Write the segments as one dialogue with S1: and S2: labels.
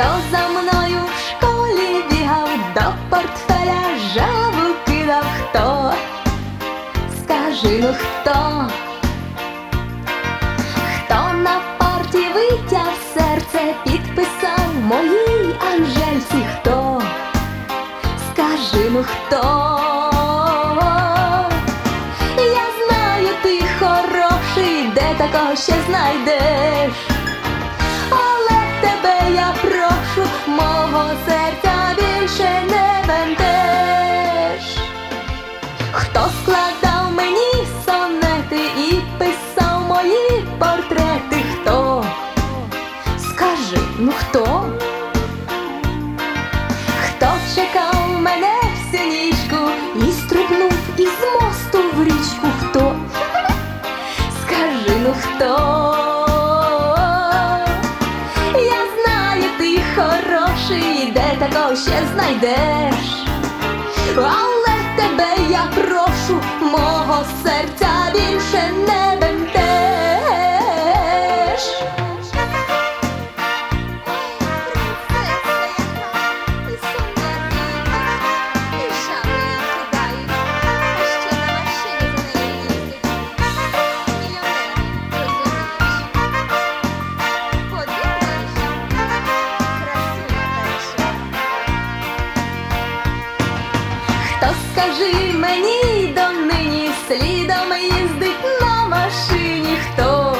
S1: хто за мною в школі бігав, до портфеля жаву кидав? Хто, скажи ну хто, хто на парті витяг серце підписав моїй Анжельці? Хто, скажи ну хто. Я знаю, ти хороший, де Такого ще знайдеш. Хто складав мені сонети і писав мої портрети? Хто? Скажи, ну хто? Хто чекав мене всю нічку і стрибнув із мосту в річку? Хто? Скажи, ну хто? Я знаю, ти хороший, де такого ще знайдеш. Тебе я прошу, мого серця Хто скажи мені донині слідом їздить на машині? Хто?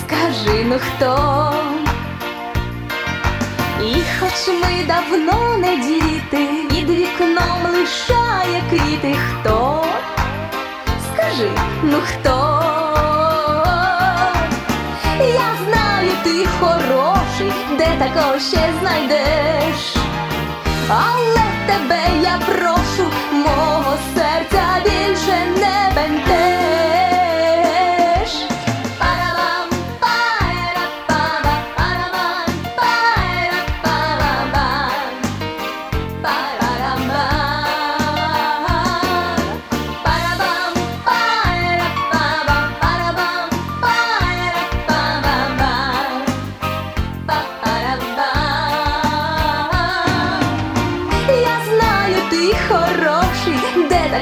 S1: Скажи, ну хто? І хоч ми давно не діти, під вікном лишає квіти, хто? Скажи, ну хто? Я знаю, ти хороший, де такого ще знайдеш. Але тебе я прошу, мого серця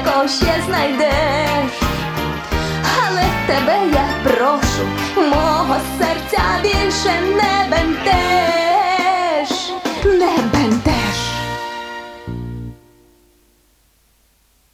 S1: де ще знайдеш. Але тебе я прошу, мого серця більше не бентеш.